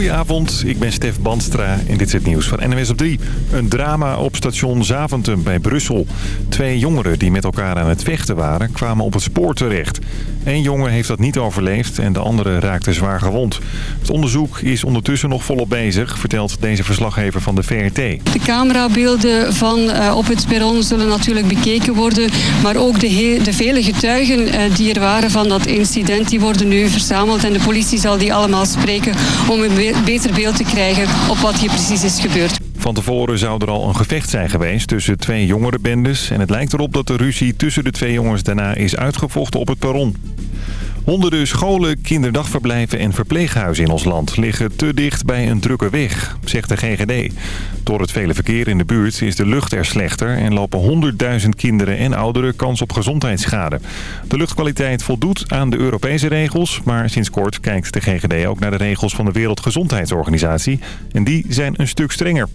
Goedenavond, ik ben Stef Bandstra en dit is het nieuws van NWS op 3. Een drama op station Zaventem bij Brussel. Twee jongeren die met elkaar aan het vechten waren kwamen op het spoor terecht. Eén jongen heeft dat niet overleefd en de andere raakte zwaar gewond. Het onderzoek is ondertussen nog volop bezig, vertelt deze verslaggever van de VRT. De camerabeelden van uh, op het perron zullen natuurlijk bekeken worden. Maar ook de, de vele getuigen uh, die er waren van dat incident, die worden nu verzameld. En de politie zal die allemaal spreken om een beter beeld te krijgen op wat hier precies is gebeurd. Van tevoren zou er al een gevecht zijn geweest tussen twee jongerenbendes. En het lijkt erop dat de ruzie tussen de twee jongens daarna is uitgevochten op het perron. Honderden scholen, kinderdagverblijven en verpleeghuizen in ons land liggen te dicht bij een drukke weg, zegt de GGD. Door het vele verkeer in de buurt is de lucht er slechter en lopen 100.000 kinderen en ouderen kans op gezondheidsschade. De luchtkwaliteit voldoet aan de Europese regels, maar sinds kort kijkt de GGD ook naar de regels van de Wereldgezondheidsorganisatie en die zijn een stuk strenger.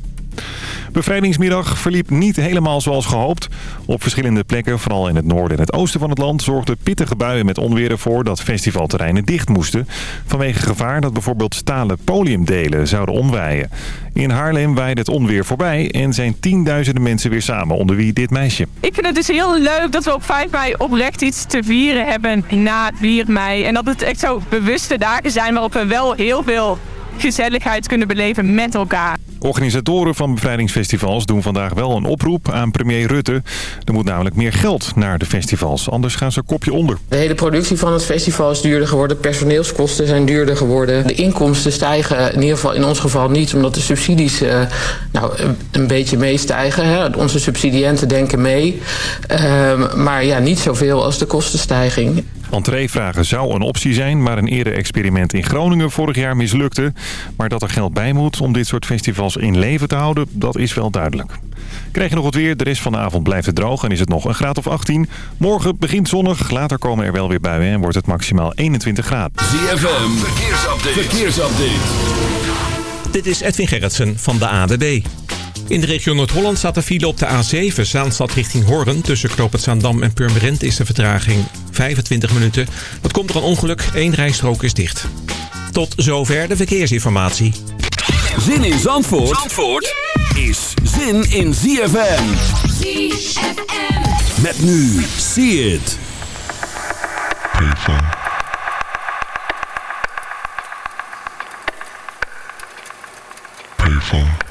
Bevrijdingsmiddag verliep niet helemaal zoals gehoopt. Op verschillende plekken, vooral in het noorden en het oosten van het land... zorgden pittige buien met onweer ervoor dat festivalterreinen dicht moesten. Vanwege gevaar dat bijvoorbeeld stalen podiumdelen zouden omwaaien. In Haarlem waaide het onweer voorbij en zijn tienduizenden mensen weer samen onder wie dit meisje. Ik vind het dus heel leuk dat we op 5 mei oprecht iets te vieren hebben na 4 mei. En dat het echt zo bewuste dagen zijn waarop we wel heel veel gezelligheid kunnen beleven met elkaar. Organisatoren van bevrijdingsfestivals doen vandaag wel een oproep aan premier Rutte. Er moet namelijk meer geld naar de festivals, anders gaan ze kopje onder. De hele productie van het festival is duurder geworden, personeelskosten zijn duurder geworden. De inkomsten stijgen in ieder geval in ons geval niet, omdat de subsidies uh, nou, een beetje meestijgen. Onze subsidiënten denken mee, uh, maar ja, niet zoveel als de kostenstijging. Entreevragen zou een optie zijn, maar een eerder experiment in Groningen vorig jaar mislukte. Maar dat er geld bij moet om dit soort festivals in leven te houden, dat is wel duidelijk. Krijg je nog wat weer, de rest van de avond blijft het droog en is het nog een graad of 18. Morgen begint zonnig, later komen er wel weer buien en wordt het maximaal 21 graden. ZFM, verkeersupdate. verkeersupdate. Dit is Edwin Gerritsen van de ADB. In de regio Noord-Holland staat de file op de A7, Zaanstad richting Hoorn. Tussen Knoop Zaandam en Purmerend is de vertraging 25 minuten. Dat komt door een ongeluk, één rijstrook is dicht. Tot zover de verkeersinformatie. Zin in Zandvoort, Zandvoort is zin in ZFM. ZFM. Met nu, see it. Payphone. Payphone.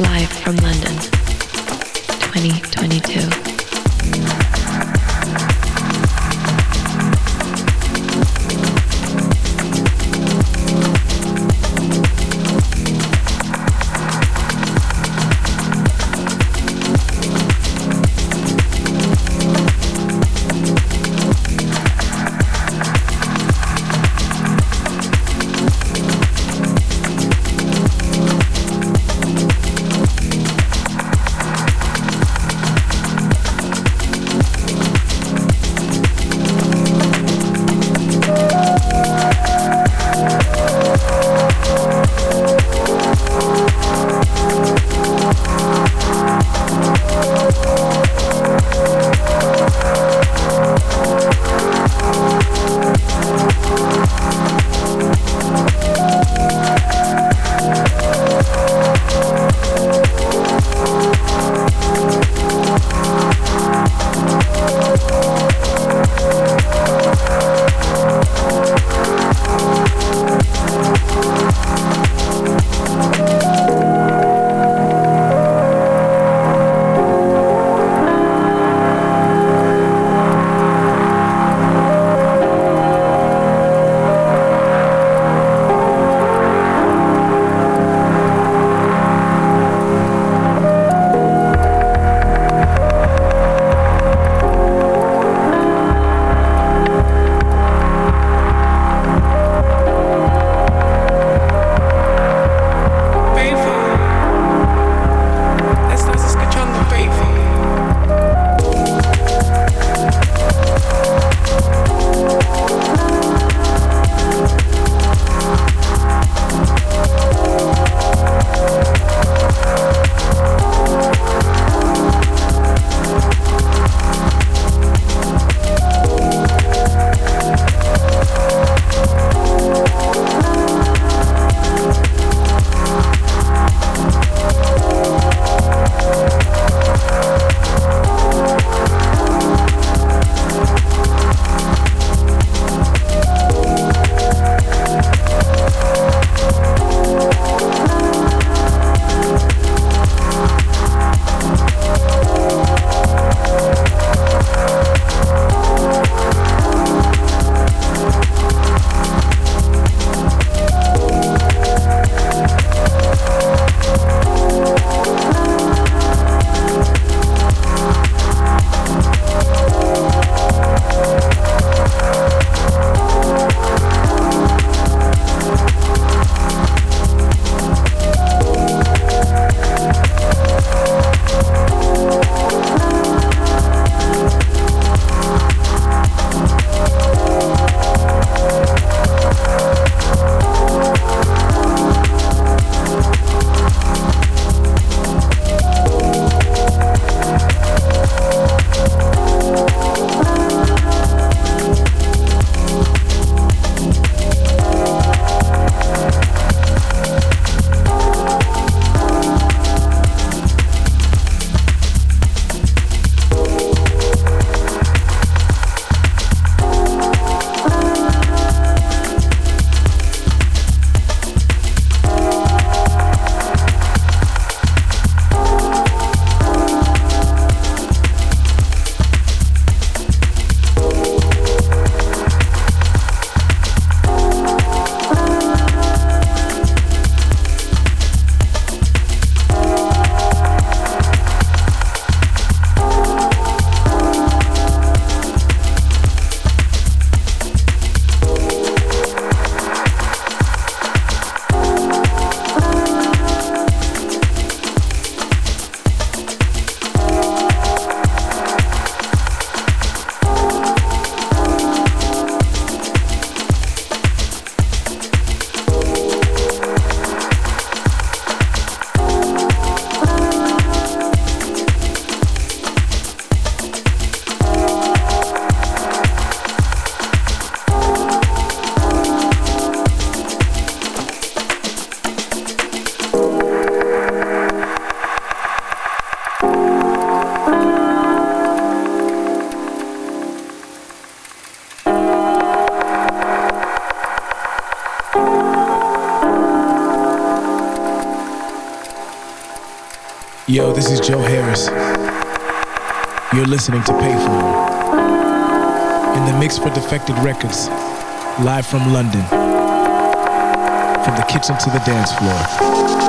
Live from London, 2022. Is Joe Harris. You're listening to Payphone. In the mix for Defected Records, live from London. From the kitchen to the dance floor.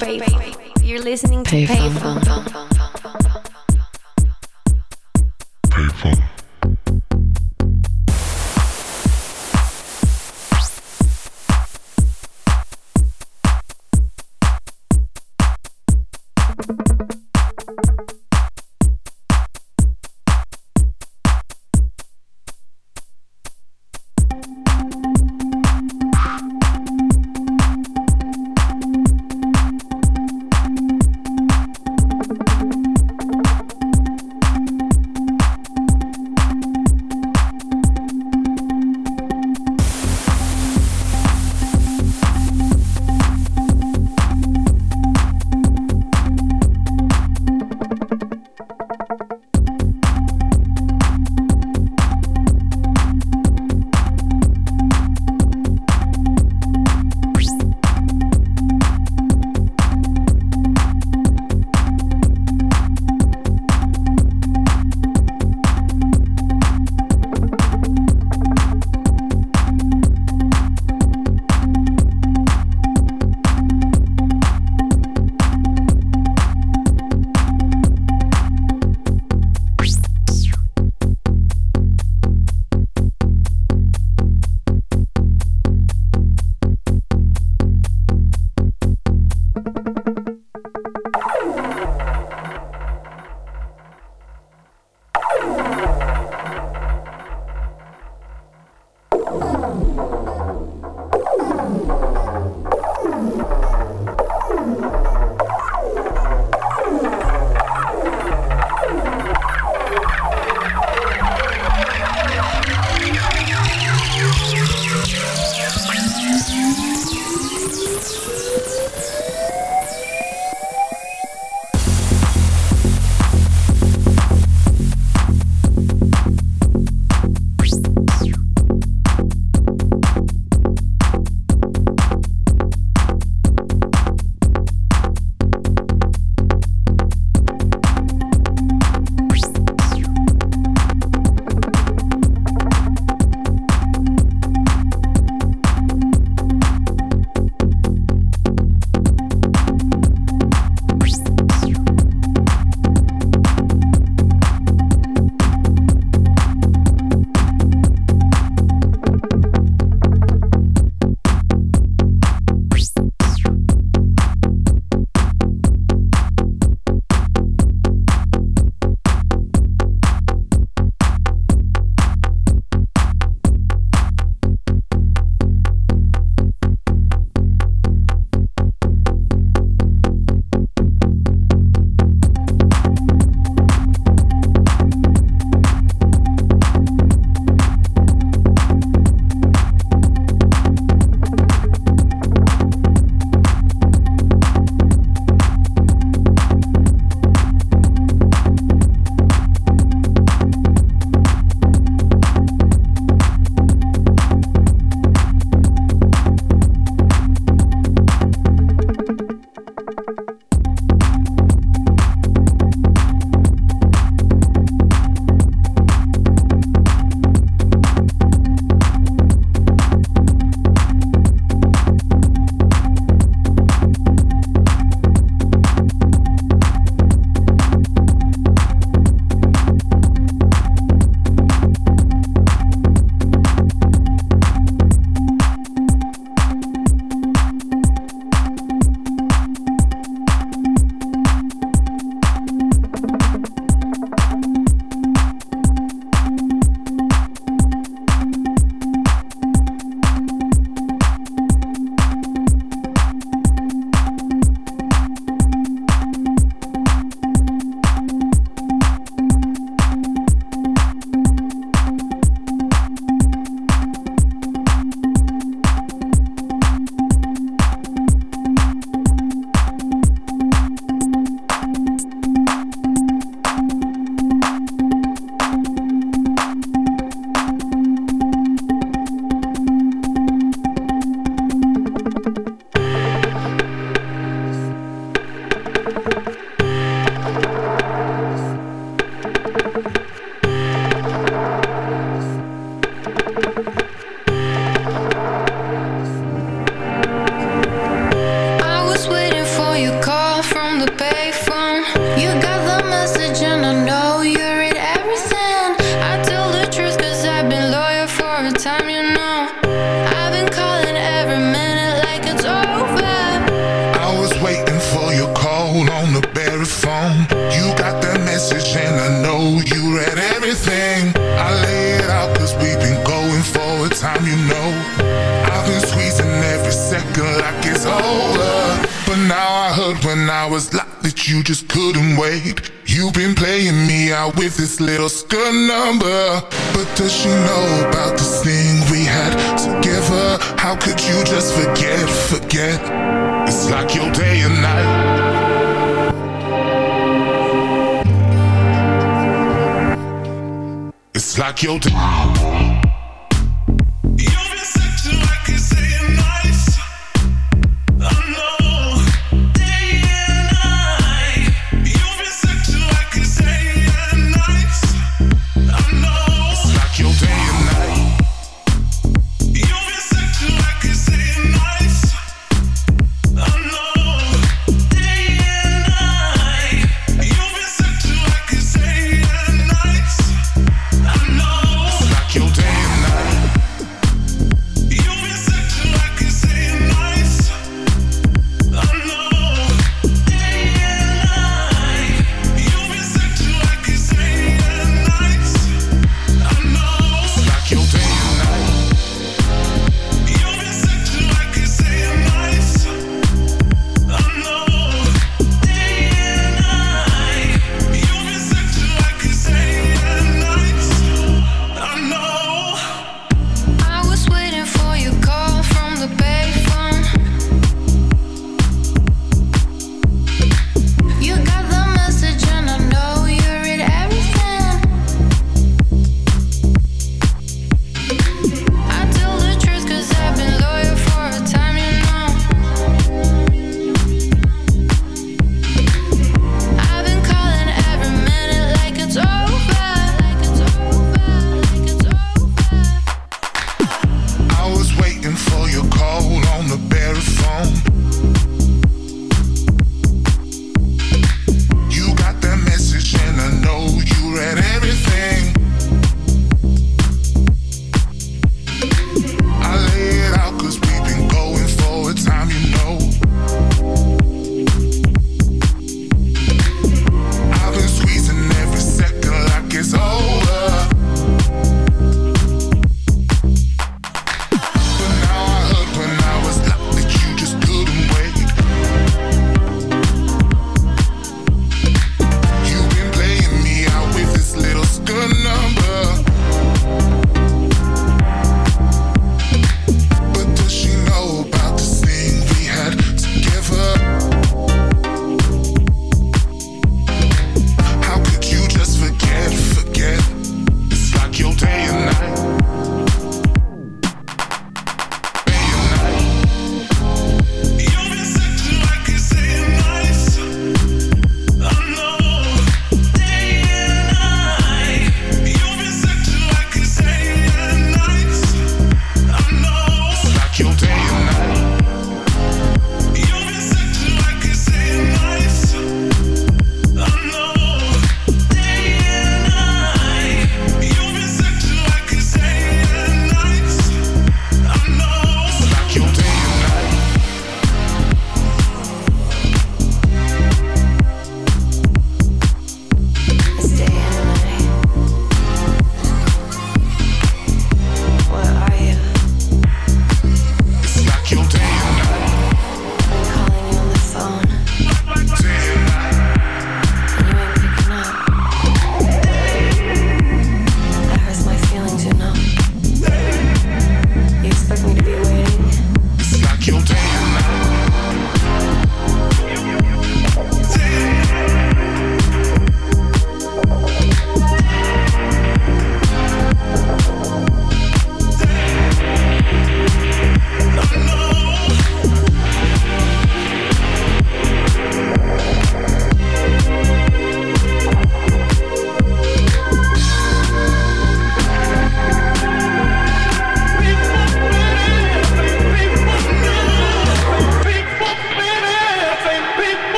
faith.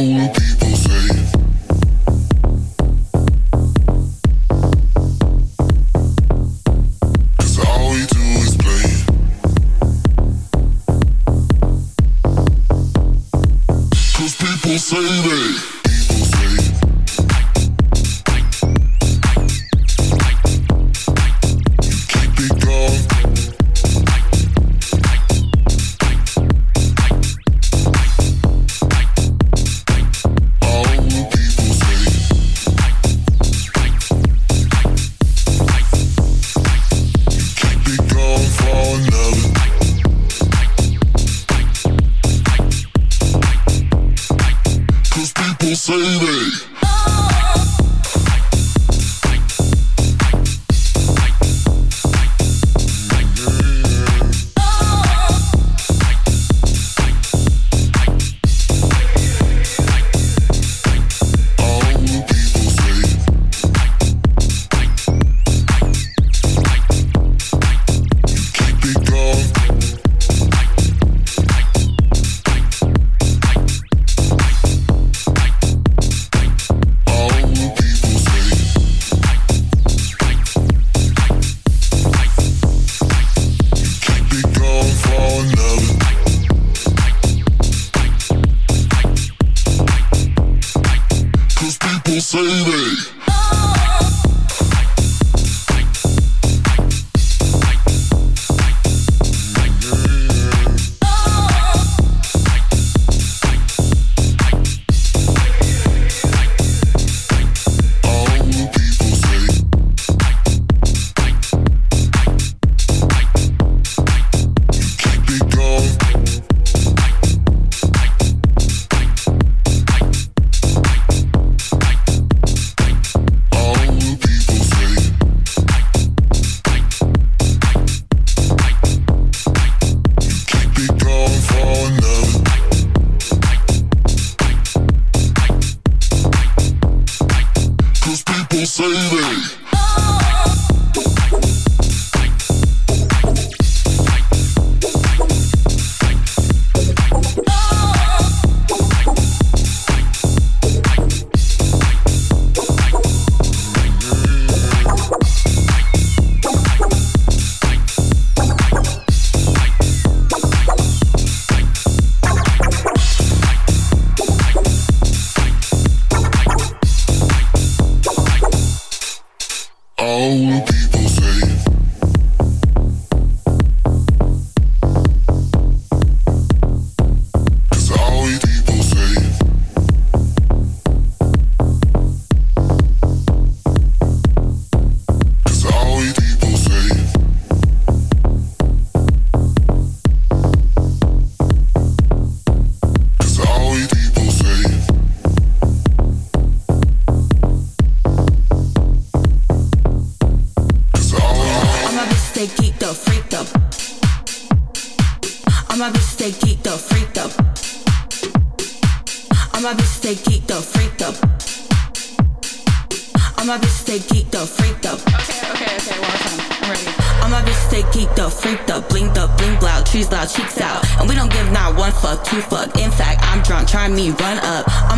soul.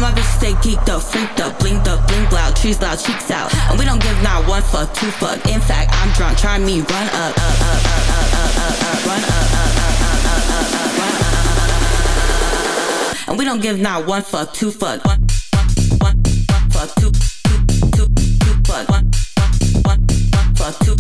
My bitches say stay geeked up, freaked up, blinked up, blink loud, trees loud, cheeks out. And we don't give not one fuck, two fuck. In fact, I'm drunk, try me, run up, up, up, up, up, up, up, up, run up, up, up, up, up, up, up, run up. And we don't give not one fuck, two fuck, one, one, one, one fuck, two, two, two, two fuck, one, one, one, one fuck, two.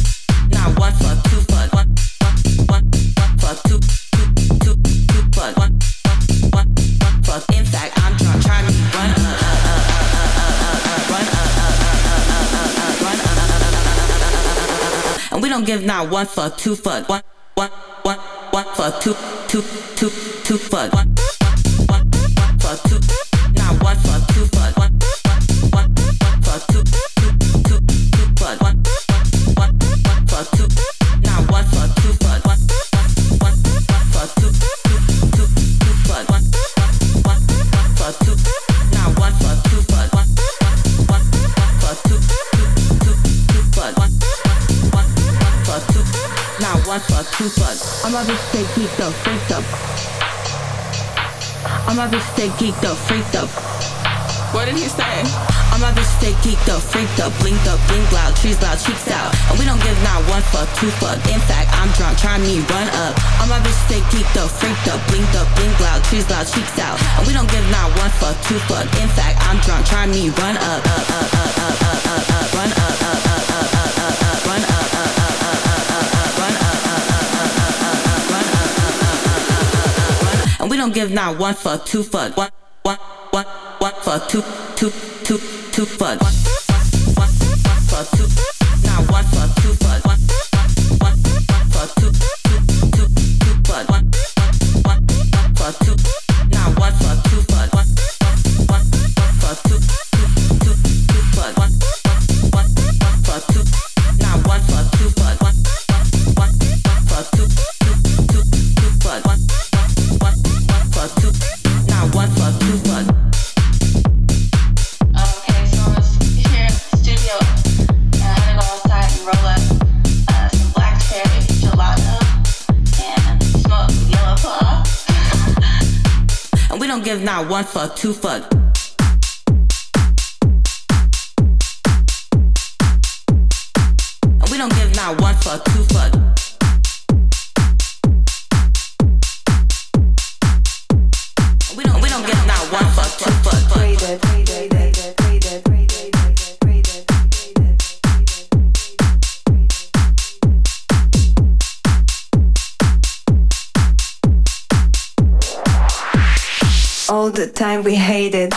Give not one fuck, two fuck. One, one, one, one fuck, two, two, two, two fuck. One, about stay geeked up, freaked up. I'm about to stay geeked up, freaked up. What did he say? I'm about to stay geeked up, freaked up, blinked up, blink loud, trees loud, cheeks out. And we don't give not one fuck, two fuck. In fact, I'm drunk, try me, run up. I'm about to stay geeked up, freaked up, blinked up, blink loud, trees loud, cheeks out. And we don't give not one fuck, two fuck. In fact, I'm drunk, try me, run up, up, up, up, up, up, up, up, run up, up, up. Don't give not one fuck, two fuck, one, one, one, one fuck, two, two, two, two fuck. One, one fuck, two fuck. Time we hated.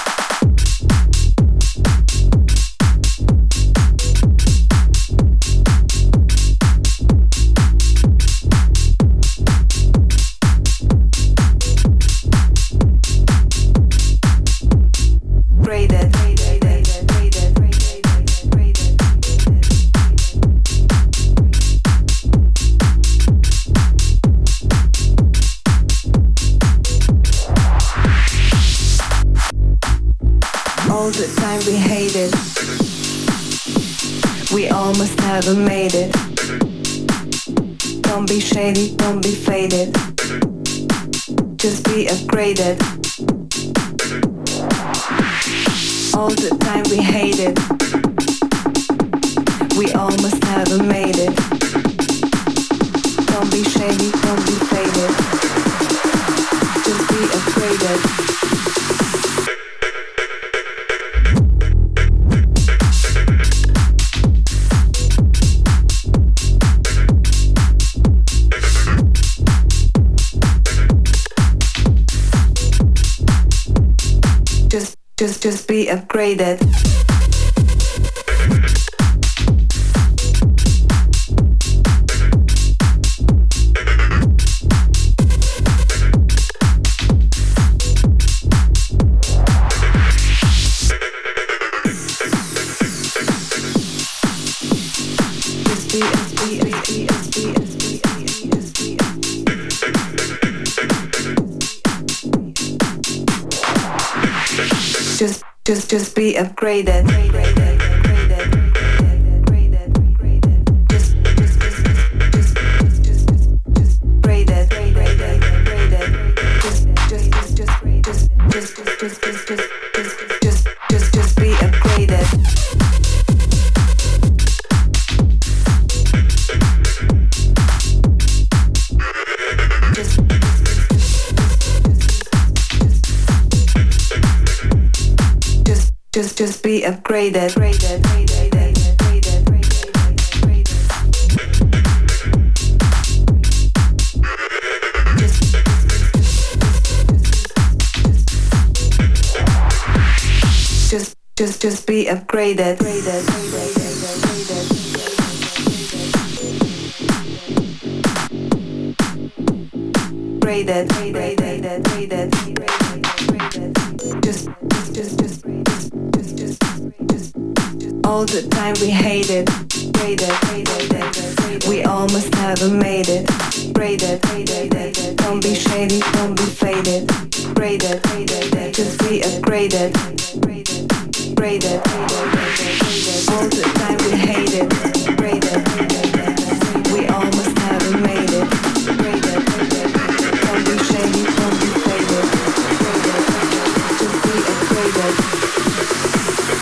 All the time we hated. We almost never made it. that braid it, braid. Just, just, just, just. All the time we hated. it, braid. We almost never made it, braid it. Don't be shady, don't be faded, braid it, just be upgraded, braid it. All the time we hated.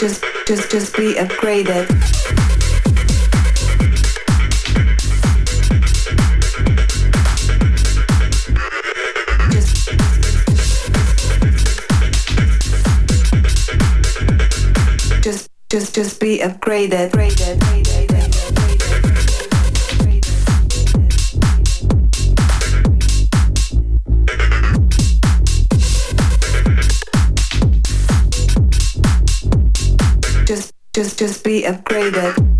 Just, just, just be upgraded. Just, just, just be upgraded. upgraded. Just, be upgraded.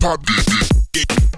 Pop, pop,